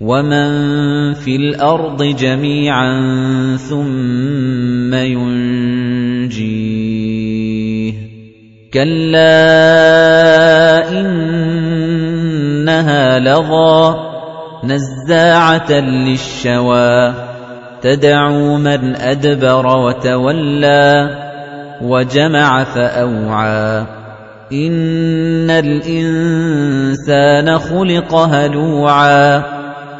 وَمَن فِي الْأَرْضِ جَمِيعًا ثُمَّ يُنجِيهِ كَلَّا إِنَّهَا لَظَىٰ نَزَّاعَةً لِّلشَّوَىٰ تَدْعُو مَنْ أَدْبَرَ وَتَوَلَّىٰ وَجَمَعَ فَأَوْعَىٰ إِنَّ الْإِنسَانَ خُلِقَ هَلُوعًا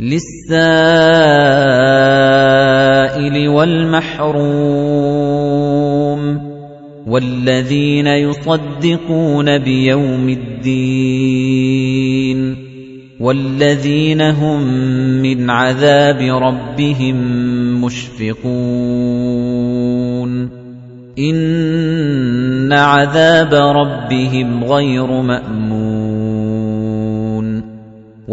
لِلسَّائِلِ وَالْمَحْرُومِ وَالَّذِينَ يُصَدِّقُونَ بِيَوْمِ الدِّينِ وَالَّذِينَ هُم مِّنْ عَذَابِ رَبِّهِم مُّشْفِقُونَ إِنَّ عَذَابَ رَبِّهِمْ غَيْرُ مَأْمُونٍ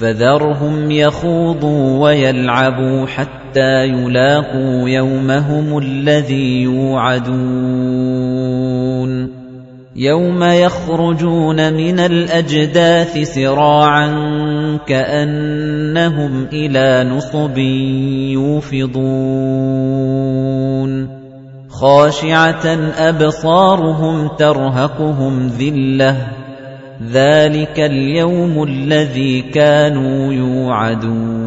فَذَرْهُمْ يَخُوضُوا وَيَلْعَبُوا حَتَّىٰ يُلَاقُوا يَوْمَهُمُ الَّذِي يُوعَدُونَ. يَوْمَ يَخْرُجُونَ مِنَ الْأَجْدَاثِ سِرَاعًا كَأَنَّهُمْ إِلَىٰ نُصُبٍ يُوفِضُونَ. خَاشِعَةً أَبْصَارُهُمْ تَرْهَقُهُمْ ذِلَّةٌ ۚ ذَٰلِكَ الْيَوْمُ الَّذِي كَانُوا يُوعَدُونَ